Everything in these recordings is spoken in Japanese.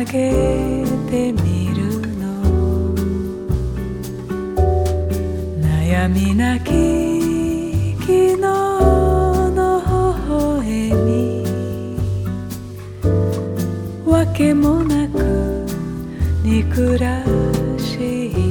あげてみるの。悩みなき昨日の微笑み。わけもなく憎らしい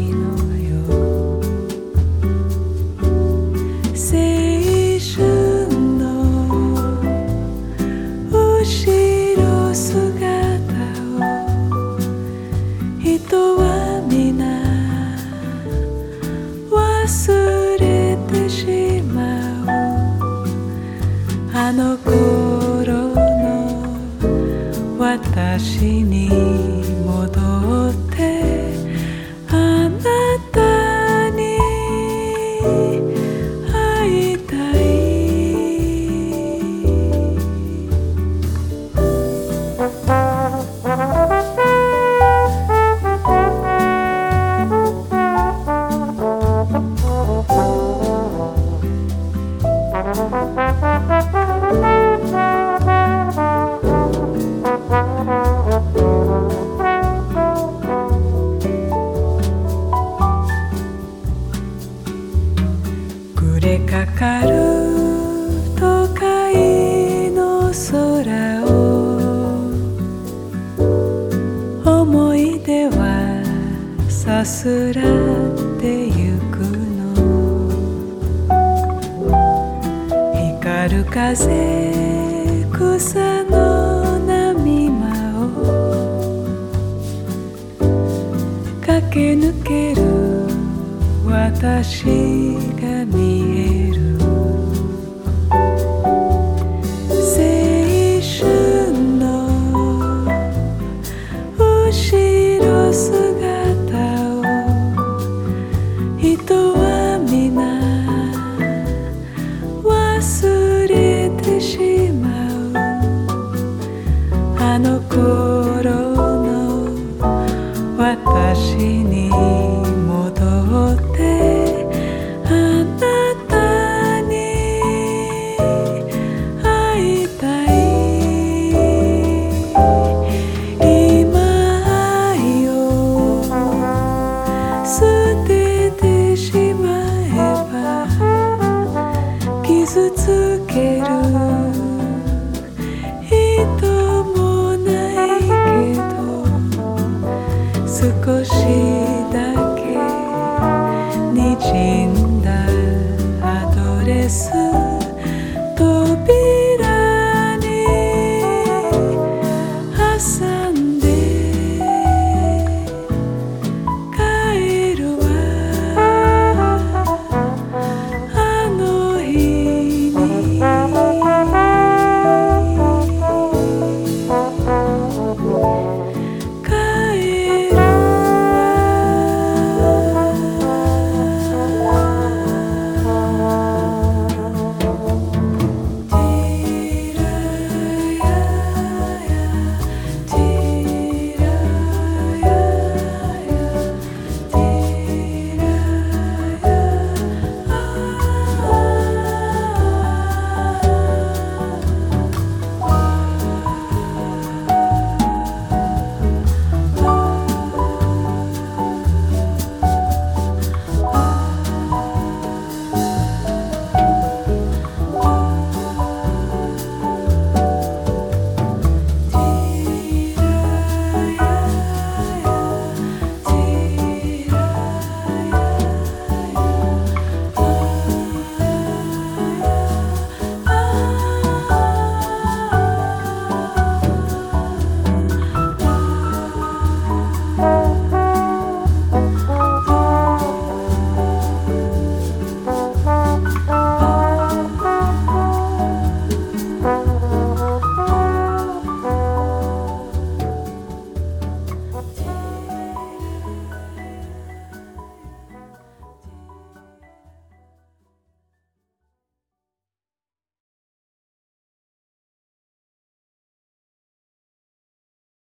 忘れてしまう。あの頃の私に戻っ光る風草の波間を駆け抜ける私が